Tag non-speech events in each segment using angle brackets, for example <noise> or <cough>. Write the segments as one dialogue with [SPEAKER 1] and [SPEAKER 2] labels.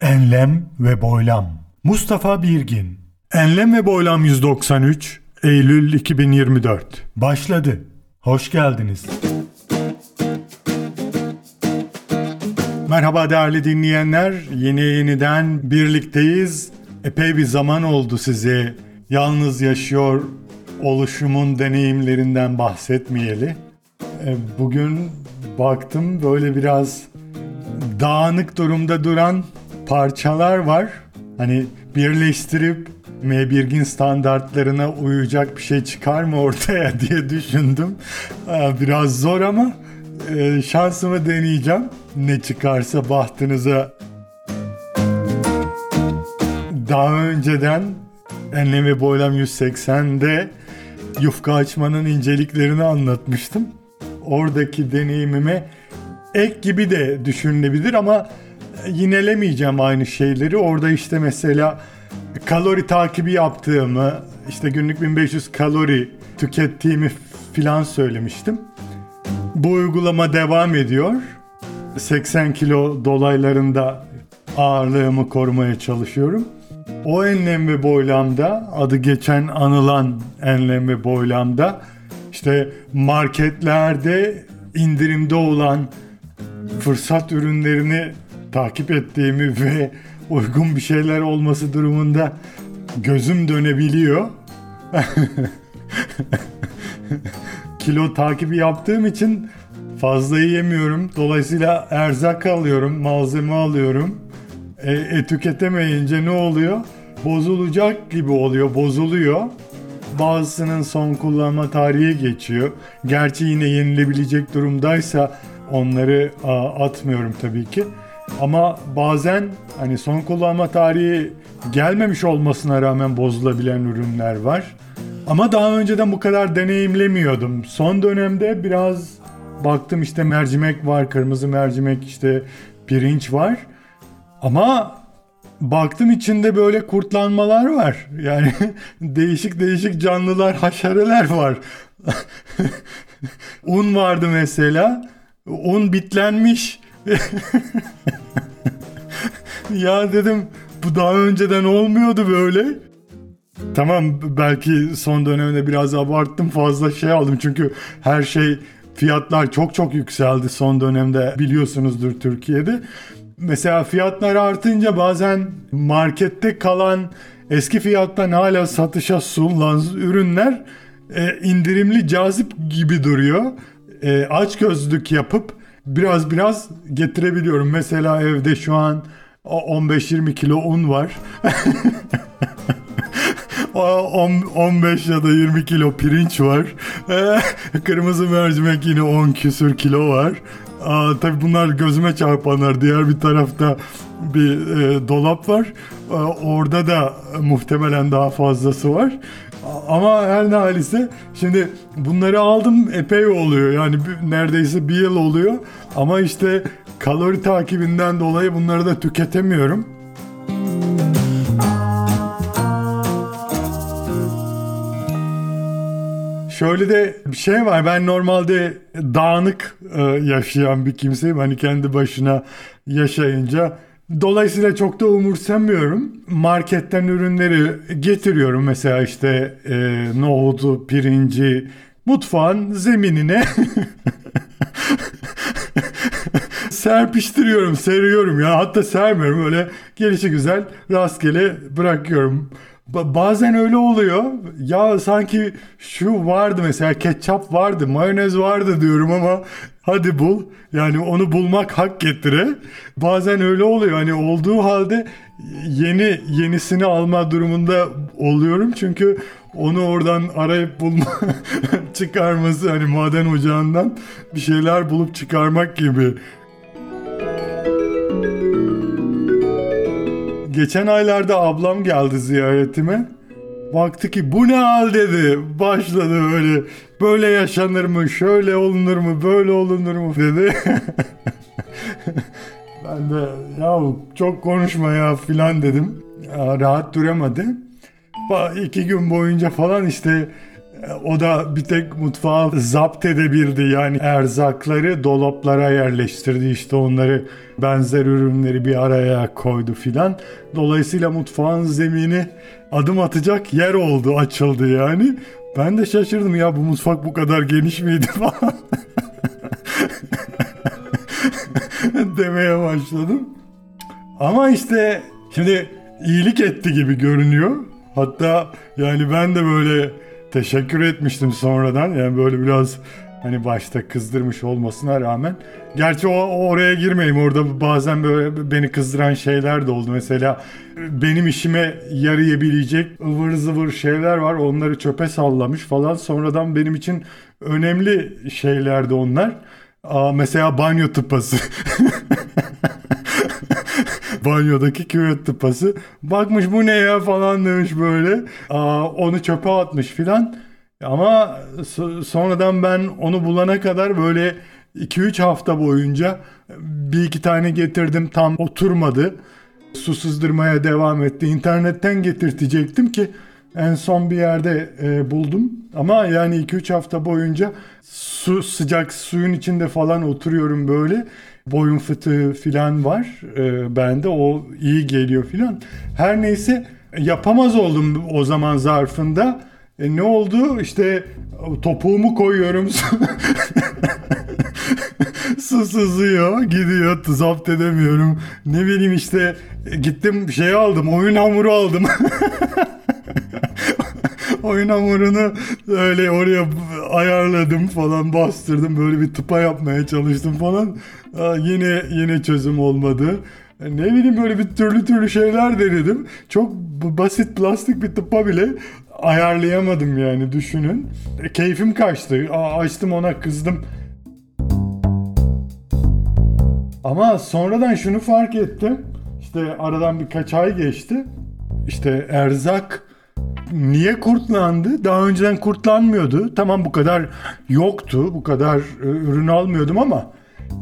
[SPEAKER 1] Enlem ve Boylam Mustafa Birgin Enlem ve Boylam 193 Eylül 2024 Başladı. Hoş geldiniz. Merhaba değerli dinleyenler. Yine yeniden birlikteyiz. Epey bir zaman oldu size yalnız yaşıyor oluşumun deneyimlerinden bahsetmeyeli. E, Bugün baktım böyle biraz dağınık durumda duran parçalar var. Hani birleştirip M1'gin standartlarına uyacak bir şey çıkar mı ortaya <laughs> diye düşündüm. Aa, Biraz zor ama e, şansımı deneyeceğim. Ne çıkarsa bahtınıza. Daha önceden Enlem ve Boylam 180'de yufka açmanın inceliklerini anlatmıştım. Oradaki deneyimime ek gibi de düşünülebilir ama yinelemeyeceğim aynı şeyleri. Orada işte mesela kalori takibi yaptığımı, işte günlük 1500 kalori tükettiğimi filan söylemiştim. Bu uygulama devam ediyor. 80 kilo dolaylarında ağırlığımı korumaya çalışıyorum. O enlem ve boylamda adı geçen anılan enlem ve boylamda işte marketlerde indirimde olan fırsat ürünlerini takip ettiğimi <laughs> ve uygun bir şeyler olması durumunda gözüm dönebiliyor. <laughs> Kilo takibi yaptığım için fazla yiyemiyorum. Dolayısıyla erzak alıyorum, malzeme alıyorum. E, e, tüketemeyince ne oluyor? Bozulacak gibi oluyor, bozuluyor. Bazısının son kullanma tarihi geçiyor. Gerçi yine yenilebilecek durumdaysa onları a, atmıyorum tabii ki. Ama bazen hani son kullanma tarihi gelmemiş olmasına rağmen bozulabilen ürünler var. Ama daha önceden bu kadar deneyimlemiyordum. Son dönemde biraz baktım işte mercimek var, kırmızı mercimek işte pirinç var. Ama baktım içinde böyle kurtlanmalar var. Yani <laughs> değişik değişik canlılar, haşereler var. <laughs> Un vardı mesela. Un bitlenmiş. <laughs> ya dedim bu daha önceden olmuyordu böyle. Tamam belki son dönemde biraz abarttım fazla şey aldım çünkü her şey fiyatlar çok çok yükseldi son dönemde biliyorsunuzdur Türkiye'de. Mesela fiyatlar artınca bazen markette kalan eski fiyattan hala satışa sunulan ürünler e, indirimli cazip gibi duruyor. E, aç gözlük yapıp biraz biraz getirebiliyorum. Mesela evde şu an 15-20 kilo un var. <laughs> O 10 15 ya da 20 kilo pirinç var. <laughs> Kırmızı mercimek yine 10 küsür kilo var. Aa, tabii bunlar gözüme çarpanlar. Diğer bir tarafta bir e, dolap var. Ee, orada da muhtemelen daha fazlası var. Ama her ne halise şimdi bunları aldım epey oluyor. Yani neredeyse bir yıl oluyor. Ama işte kalori takibinden dolayı bunları da tüketemiyorum. Şöyle de bir şey var. Ben normalde dağınık e, yaşayan bir kimseyim. Hani kendi başına yaşayınca. Dolayısıyla çok da umursamıyorum. Marketten ürünleri getiriyorum. Mesela işte e, nohudu, pirinci, mutfağın zeminine <laughs> serpiştiriyorum, seriyorum ya. Hatta sermiyorum öyle gelişi güzel rastgele bırakıyorum. Ba- bazen öyle oluyor. Ya sanki şu vardı mesela ketçap vardı, mayonez vardı diyorum ama hadi bul. Yani onu bulmak hak getire. Bazen öyle oluyor. Hani olduğu halde yeni yenisini alma durumunda oluyorum. Çünkü onu oradan arayıp bulma <laughs> çıkarması hani maden ocağından bir şeyler bulup çıkarmak gibi. Geçen aylarda ablam geldi ziyaretime. Baktı ki bu ne hal dedi. Başladı böyle. Böyle yaşanır mı? Şöyle olunur mu? Böyle olunur mu? dedi. <laughs> ben de ya çok konuşma ya filan dedim. Ya, rahat duramadı. İki gün boyunca falan işte O da bir tek mutfağı zapt edebildi. Yani erzakları dolaplara yerleştirdi. İşte onları benzer ürünleri bir araya koydu filan. Dolayısıyla mutfağın zemini adım atacak yer oldu, açıldı yani. Ben de şaşırdım ya bu mutfak bu kadar geniş miydi <laughs> falan. demeye başladım. Ama işte şimdi iyilik etti gibi görünüyor. Hatta yani ben de böyle teşekkür etmiştim sonradan. Yani böyle biraz hani başta kızdırmış olmasına rağmen. Gerçi o, oraya girmeyeyim. Orada bazen böyle beni kızdıran şeyler de oldu. Mesela benim işime yarayabilecek ıvır zıvır şeyler var. Onları çöpe sallamış falan. Sonradan benim için önemli şeylerdi onlar. Aa, mesela banyo tıpası. <laughs> Banyodaki küvet tıpası. Bakmış bu ne ya falan demiş böyle. Aa, onu çöpe atmış filan. Ama so- sonradan ben onu bulana kadar böyle 2-3 hafta boyunca bir iki tane getirdim tam oturmadı. Su sızdırmaya devam etti. İnternetten getirtecektim ki en son bir yerde e, buldum. Ama yani 2-3 hafta boyunca su sıcak suyun içinde falan oturuyorum böyle. Boyun fıtığı falan var e, bende o iyi geliyor falan. Her neyse yapamaz oldum o zaman zarfında. E, ne oldu? İşte topuğumu koyuyorum. <laughs> Su sızıyor, gidiyor, zapt edemiyorum. Ne bileyim işte gittim şey aldım, oyun hamuru aldım. <laughs> oyun hamurunu öyle oraya ayarladım falan bastırdım. Böyle bir tıpa yapmaya çalıştım falan. Aa, yine yine çözüm olmadı. Ne bileyim böyle bir türlü türlü şeyler denedim. Çok basit plastik bir tıpa bile ayarlayamadım yani düşünün. E, keyfim kaçtı. Açtım ona kızdım. Ama sonradan şunu fark ettim. İşte aradan birkaç ay geçti. İşte erzak niye kurtlandı? Daha önceden kurtlanmıyordu. Tamam bu kadar yoktu. Bu kadar e, ürün almıyordum ama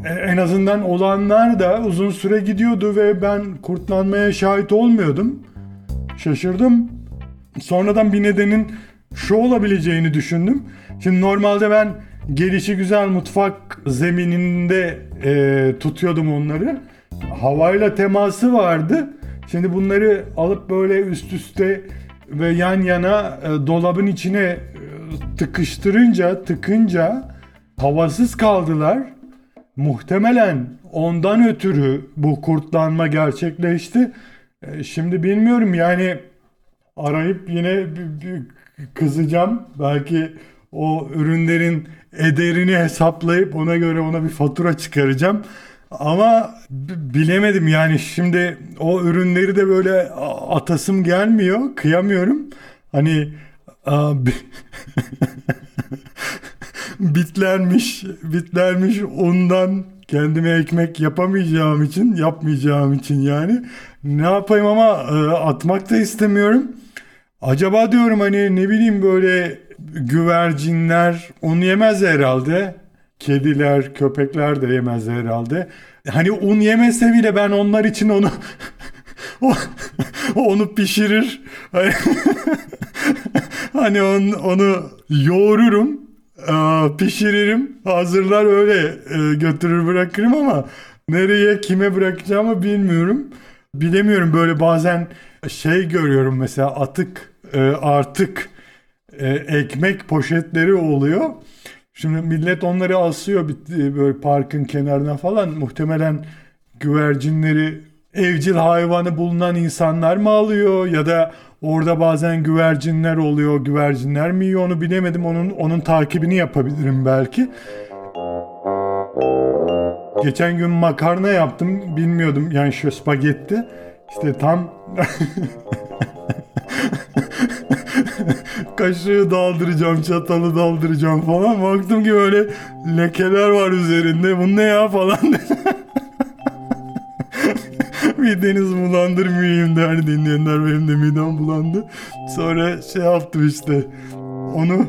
[SPEAKER 1] e, en azından olanlar da uzun süre gidiyordu ve ben kurtlanmaya şahit olmuyordum. Şaşırdım. Sonradan bir nedenin şu olabileceğini düşündüm. Şimdi normalde ben gelişi güzel mutfak zemininde e, tutuyordum onları. Havayla teması vardı. Şimdi bunları alıp böyle üst üste ve yan yana e, dolabın içine e, tıkıştırınca, tıkınca havasız kaldılar. Muhtemelen ondan ötürü bu kurtlanma gerçekleşti. E, şimdi bilmiyorum yani arayıp yine kızacağım. Belki o ürünlerin ederini hesaplayıp ona göre ona bir fatura çıkaracağım. Ama bilemedim yani şimdi o ürünleri de böyle atasım gelmiyor, kıyamıyorum. Hani <laughs> bitlenmiş, bitlenmiş undan kendime ekmek yapamayacağım için, yapmayacağım için yani ne yapayım ama e, atmak da istemiyorum. Acaba diyorum hani ne bileyim böyle güvercinler onu yemez herhalde. Kediler, köpekler de yemez herhalde. Hani un yemese bile ben onlar için onu <laughs> onu pişirir. <laughs> Hani, hani onu, yoğururum, aa, pişiririm, hazırlar öyle e, götürür bırakırım ama nereye kime bırakacağımı bilmiyorum. Bilemiyorum böyle bazen şey görüyorum mesela atık e, artık e, ekmek poşetleri oluyor. Şimdi millet onları asıyor böyle parkın kenarına falan. Muhtemelen güvercinleri evcil hayvanı bulunan insanlar mı alıyor ya da orada bazen güvercinler oluyor. Güvercinler mi yiyor onu bilemedim. Onun onun takibini yapabilirim belki. Geçen gün makarna yaptım. Bilmiyordum yani şu spagetti. İşte tam <laughs> kaşığı daldıracağım, çatalı daldıracağım falan. Baktım ki böyle lekeler var üzerinde. Bu ne ya falan dedim. Mideniz <laughs> bulandırmayayım hani dinleyenler benim de midem bulandı. Sonra şey yaptım işte. Onu <laughs>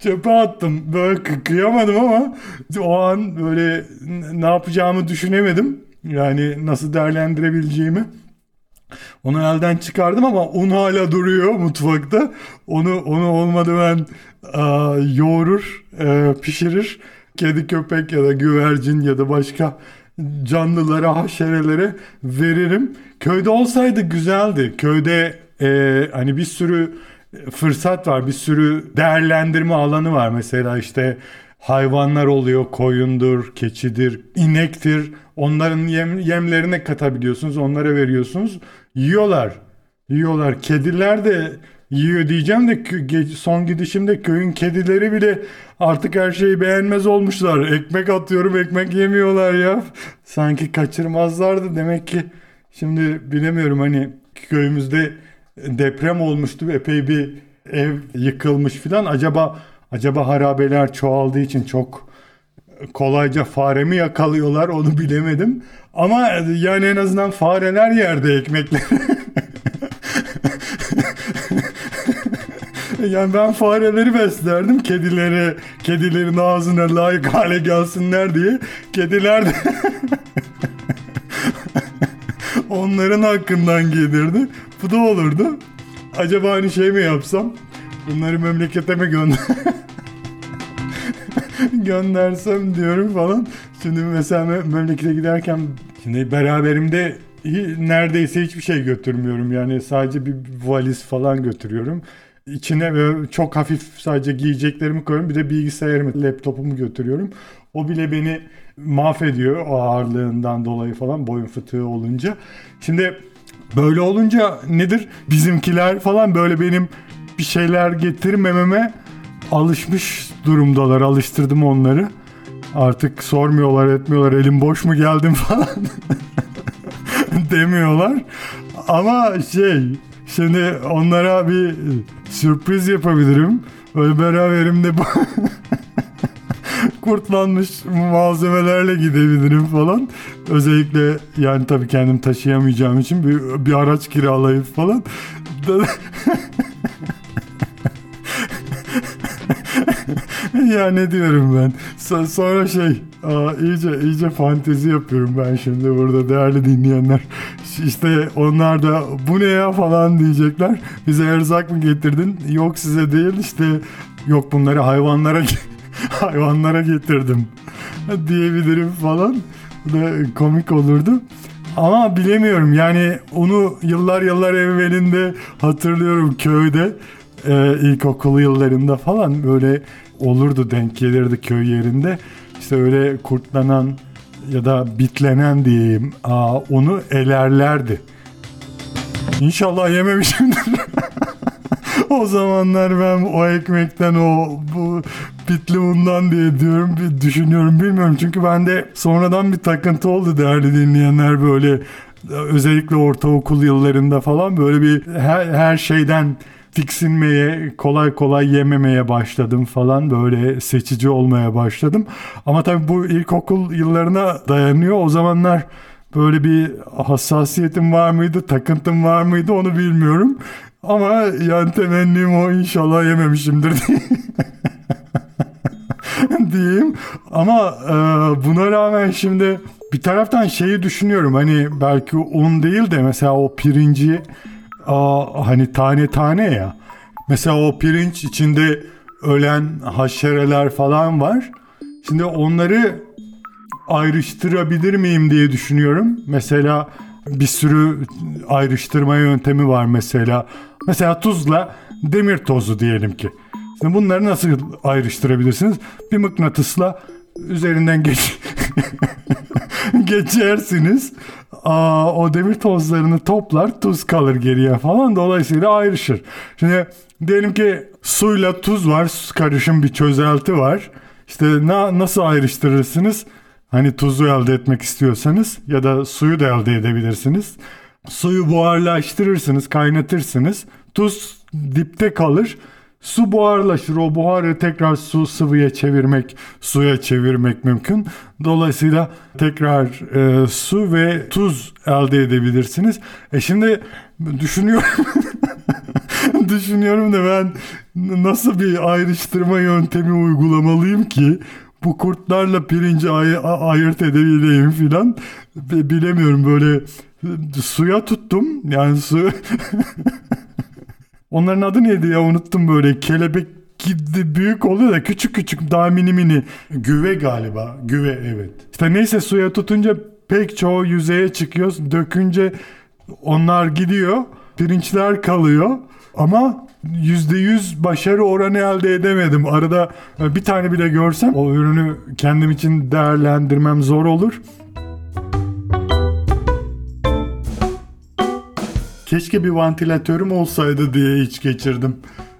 [SPEAKER 1] çöpe attım. Böyle kı- kıyamadım ama o an böyle ne yapacağımı düşünemedim. Yani nasıl değerlendirebileceğimi. Onu elden çıkardım ama un hala duruyor mutfakta. Onu onu olmadı ben aa, yoğurur, e, pişirir. Kedi köpek ya da güvercin ya da başka canlılara, haşerelere veririm. Köyde olsaydı güzeldi. Köyde e, hani bir sürü fırsat var, bir sürü değerlendirme alanı var. Mesela işte hayvanlar oluyor, koyundur, keçidir, inektir. Onların yem, yemlerine katabiliyorsunuz, onlara veriyorsunuz. Yiyorlar. Yiyorlar. Kediler de yiyor diyeceğim de son gidişimde köyün kedileri bile artık her şeyi beğenmez olmuşlar. Ekmek atıyorum ekmek yemiyorlar ya. Sanki kaçırmazlardı demek ki. Şimdi bilemiyorum hani köyümüzde deprem olmuştu. Epey bir ev yıkılmış filan. Acaba acaba harabeler çoğaldığı için çok kolayca fare mi yakalıyorlar onu bilemedim. Ama yani en azından fareler yerde ekmekleri. <laughs> yani ben fareleri beslerdim. Kedileri, kedilerin ağzına layık hale gelsinler diye. Kediler de <laughs> onların hakkından gelirdi. Bu da olurdu. Acaba hani şey mi yapsam? Bunları memlekete mi gönder <laughs> göndersem diyorum falan. Şimdi mesela me- memlekete giderken şimdi beraberimde neredeyse hiçbir şey götürmüyorum. Yani sadece bir valiz falan götürüyorum. İçine çok hafif sadece giyeceklerimi koyuyorum. Bir de bilgisayarımı, laptopumu götürüyorum. O bile beni mahvediyor o ağırlığından dolayı falan boyun fıtığı olunca. Şimdi böyle olunca nedir? Bizimkiler falan böyle benim bir şeyler getirmememe alışmış durumdalar. Alıştırdım onları. Artık sormuyorlar etmiyorlar elim boş mu geldim <laughs> falan demiyorlar. Ama şey şimdi onlara bir sürpriz yapabilirim. Böyle beraberimde <laughs> kurtlanmış malzemelerle gidebilirim falan. Özellikle yani tabii kendim taşıyamayacağım için bir, bir araç kiralayıp falan. <laughs> <laughs> ya ne diyorum ben. So- sonra şey iyice iyice fantezi yapıyorum ben şimdi burada değerli dinleyenler. İşte onlar da bu ne ya falan diyecekler. Bize erzak mı getirdin? Yok size değil işte yok bunları hayvanlara <laughs> hayvanlara getirdim <laughs> diyebilirim falan. Bu da komik olurdu. Ama bilemiyorum yani onu yıllar yıllar evvelinde hatırlıyorum köyde e, ilkokul yıllarında falan böyle olurdu denk gelirdi köy yerinde. İşte öyle kurtlanan ya da bitlenen diyeyim aa, onu elerlerdi. İnşallah yememişimdir. <laughs> o zamanlar ben o ekmekten o bu bitli undan diye diyorum bir düşünüyorum bilmiyorum çünkü bende sonradan bir takıntı oldu değerli dinleyenler böyle özellikle ortaokul yıllarında falan böyle bir her, her şeyden tiksinmeye, kolay kolay yememeye başladım falan. Böyle seçici olmaya başladım. Ama tabii bu ilkokul yıllarına dayanıyor. O zamanlar böyle bir hassasiyetim var mıydı, takıntım var mıydı onu bilmiyorum. Ama yani temennim o inşallah yememişimdir diye. <laughs> diyeyim. Ama e, buna rağmen şimdi bir taraftan şeyi düşünüyorum. Hani belki un değil de mesela o pirinci aa, hani tane tane ya. Mesela o pirinç içinde ölen haşereler falan var. Şimdi onları ayrıştırabilir miyim diye düşünüyorum. Mesela bir sürü ayrıştırma yöntemi var mesela. Mesela tuzla demir tozu diyelim ki. Şimdi bunları nasıl ayrıştırabilirsiniz? Bir mıknatısla üzerinden geç <laughs> geçersiniz. Aa, o demir tozlarını toplar, tuz kalır geriye falan. Dolayısıyla ayrışır. Şimdi diyelim ki suyla tuz var, karışım bir çözelti var. İşte na, nasıl ayrıştırırsınız? Hani tuzu elde etmek istiyorsanız ya da suyu da elde edebilirsiniz. Suyu buharlaştırırsınız, kaynatırsınız. Tuz dipte kalır. Su buharlaşır. O buharı tekrar su sıvıya çevirmek, suya çevirmek mümkün. Dolayısıyla tekrar e, su ve tuz elde edebilirsiniz. E şimdi düşünüyorum <laughs> düşünüyorum da ben nasıl bir ayrıştırma yöntemi uygulamalıyım ki bu kurtlarla pirinci ay- ayırt edebileyim filan bilemiyorum böyle suya tuttum. Yani su... <laughs> Onların adı neydi ya unuttum böyle kelebek gibi büyük oluyor da küçük küçük daha mini mini. Güve galiba. Güve evet. İşte neyse suya tutunca pek çoğu yüzeye çıkıyor. Dökünce onlar gidiyor. Pirinçler kalıyor. Ama %100 başarı oranı elde edemedim. Arada bir tane bile görsem o ürünü kendim için değerlendirmem zor olur. Keşke bir vantilatörüm olsaydı diye hiç geçirdim.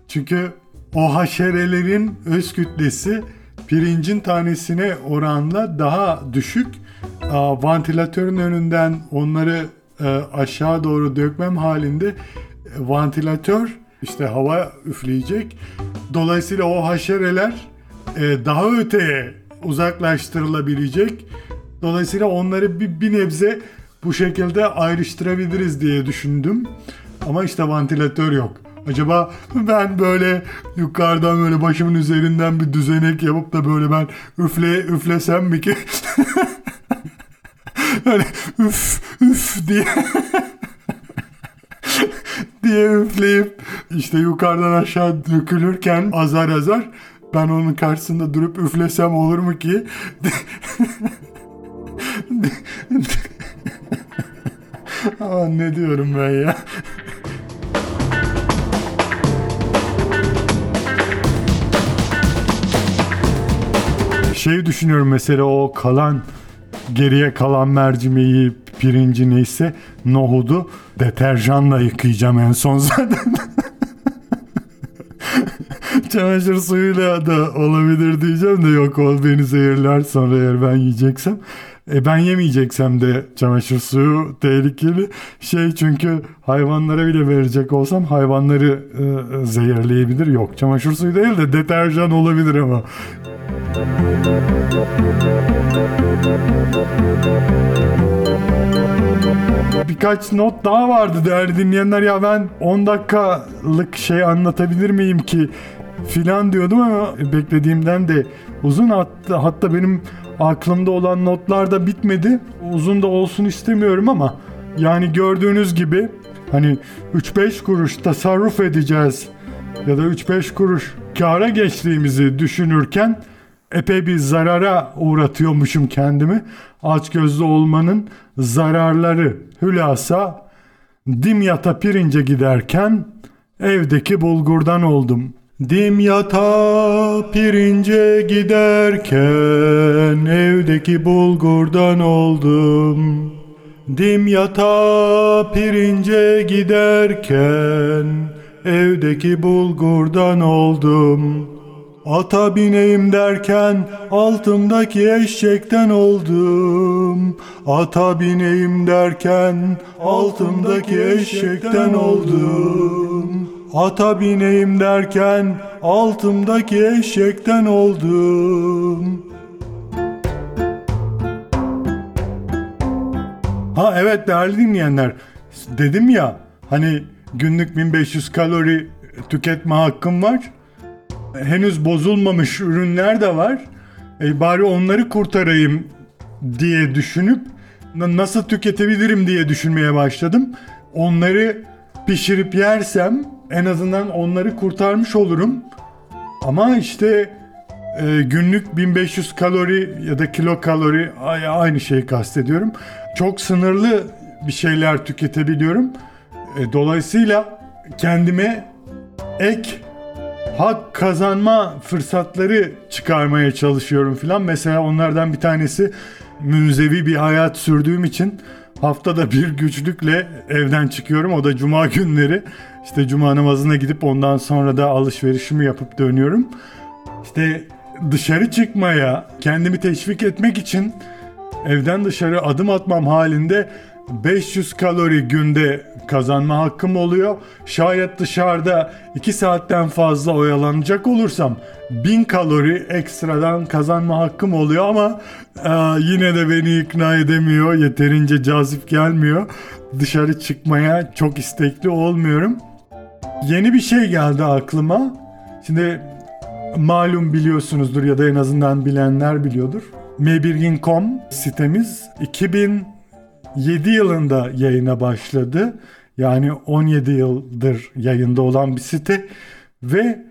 [SPEAKER 1] Çünkü o haşerelerin öz kütlesi pirincin tanesine oranla daha düşük. Vantilatörün önünden onları e, aşağı doğru dökmem halinde e, vantilatör işte hava üfleyecek. Dolayısıyla o haşereler e, daha öteye uzaklaştırılabilecek. Dolayısıyla onları bir, bir nebze bu şekilde ayrıştırabiliriz diye düşündüm. Ama işte vantilatör yok. Acaba ben böyle yukarıdan böyle başımın üzerinden bir düzenek yapıp da böyle ben üfle üflesem mi ki? <laughs> Öyle üf üf diye <laughs> diye üfleyip işte yukarıdan aşağı dökülürken azar azar ben onun karşısında durup üflesem olur mu ki? <laughs> Aa, ne diyorum ben ya? Şey düşünüyorum mesela o kalan geriye kalan mercimeği pirinci neyse nohudu deterjanla yıkayacağım en son zaten. <laughs> Çamaşır suyuyla da olabilir diyeceğim de yok o beni zehirler sonra eğer ben yiyeceksem. E ben yemeyeceksem de çamaşır suyu tehlikeli şey çünkü hayvanlara bile verecek olsam hayvanları e, zehirleyebilir. Yok çamaşır suyu değil de deterjan olabilir ama. Birkaç not daha vardı değerli dinleyenler ya ben 10 dakikalık şey anlatabilir miyim ki filan diyordum ama beklediğimden de uzun hatta, hatta benim aklımda olan notlar da bitmedi. Uzun da olsun istemiyorum ama yani gördüğünüz gibi hani 3-5 kuruş tasarruf edeceğiz ya da 3-5 kuruş kâra geçtiğimizi düşünürken epey bir zarara uğratıyormuşum kendimi. Açgözlü olmanın zararları hülasa Dimyat'a pirince giderken evdeki bulgurdan oldum. Dimyat'a pirince giderken evdeki bulgurdan oldum. Dimyat'a pirince giderken evdeki bulgurdan oldum. Ata bineyim derken altımdaki eşekten oldum. Ata bineyim derken altımdaki eşekten oldum. Ata bineyim derken altımdaki eşekten oldum. Ha evet değerli dinleyenler. Dedim ya hani günlük 1500 kalori tüketme hakkım var. Henüz bozulmamış ürünler de var. E, bari onları kurtarayım diye düşünüp na- nasıl tüketebilirim diye düşünmeye başladım. Onları pişirip yersem en azından onları kurtarmış olurum. Ama işte e, günlük 1500 kalori ya da kilo kalori aynı şeyi kastediyorum. Çok sınırlı bir şeyler tüketebiliyorum. E, dolayısıyla kendime ek hak kazanma fırsatları çıkarmaya çalışıyorum filan. Mesela onlardan bir tanesi münzevi bir hayat sürdüğüm için haftada bir güçlükle evden çıkıyorum. O da cuma günleri. İşte cuma namazına gidip ondan sonra da alışverişimi yapıp dönüyorum. İşte dışarı çıkmaya, kendimi teşvik etmek için evden dışarı adım atmam halinde 500 kalori günde kazanma hakkım oluyor. Şayet dışarıda 2 saatten fazla oyalanacak olursam 1000 kalori ekstradan kazanma hakkım oluyor ama e, yine de beni ikna edemiyor. Yeterince cazip gelmiyor. Dışarı çıkmaya çok istekli olmuyorum. Yeni bir şey geldi aklıma. Şimdi malum biliyorsunuzdur ya da en azından bilenler biliyordur. Mebirgin.com sitemiz 2007 yılında yayına başladı. Yani 17 yıldır yayında olan bir site ve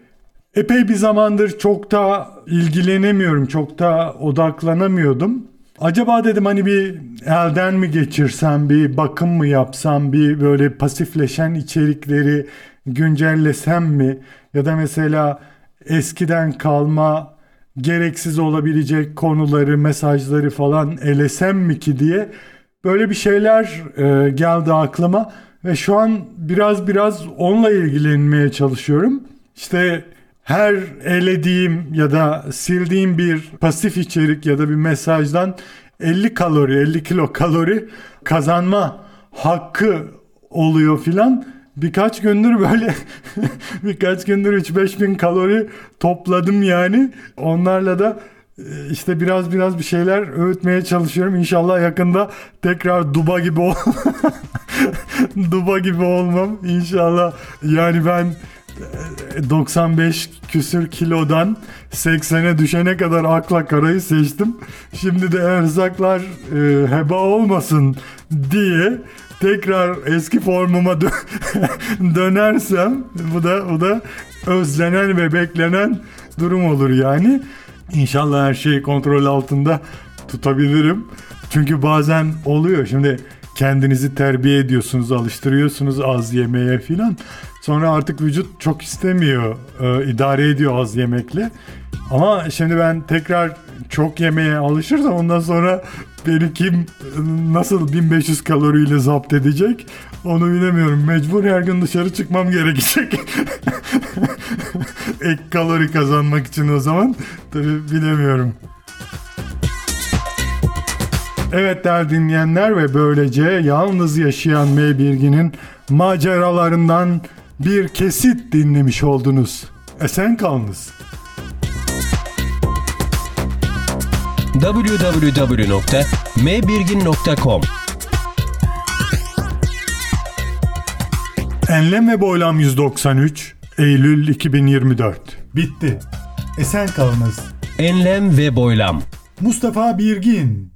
[SPEAKER 1] epey bir zamandır çok da ilgilenemiyorum, çok da odaklanamıyordum. Acaba dedim hani bir elden mi geçirsem, bir bakım mı yapsam, bir böyle pasifleşen içerikleri güncellesem mi? Ya da mesela eskiden kalma gereksiz olabilecek konuları, mesajları falan elesem mi ki diye böyle bir şeyler e, geldi aklıma ve şu an biraz biraz onunla ilgilenmeye çalışıyorum. İşte her elediğim ya da sildiğim bir pasif içerik ya da bir mesajdan 50 kalori, 50 kilo kalori kazanma hakkı oluyor filan. Birkaç gündür böyle <laughs> birkaç gündür 3-5 bin kalori topladım yani. Onlarla da işte biraz biraz bir şeyler öğütmeye çalışıyorum. İnşallah yakında tekrar duba gibi ol <laughs> duba gibi olmam. İnşallah yani ben e, 95 küsür kilodan 80'e düşene kadar akla karayı seçtim. Şimdi de erzaklar e, heba olmasın diye tekrar eski formuma dö- <laughs> dönersem bu da bu da özlenen ve beklenen durum olur yani. İnşallah her şeyi kontrol altında tutabilirim. Çünkü bazen oluyor. Şimdi kendinizi terbiye ediyorsunuz, alıştırıyorsunuz az yemeye filan. Sonra artık vücut çok istemiyor, e, idare ediyor az yemekle. Ama şimdi ben tekrar çok yemeye alışırsam ondan sonra beni kim nasıl 1500 kaloriyle zapt edecek onu bilemiyorum. Mecbur her gün dışarı çıkmam gerekecek. <laughs> Ek kalori kazanmak için o zaman tabii bilemiyorum. Evet değerli dinleyenler ve böylece yalnız yaşayan M. Birgin'in maceralarından bir kesit dinlemiş oldunuz. Esen kalınız.
[SPEAKER 2] www.mbirgin.com
[SPEAKER 1] Enlem ve Boylam 193 Eylül 2024 Bitti. Esen kalınız.
[SPEAKER 2] Enlem ve boylam.
[SPEAKER 1] Mustafa Birgin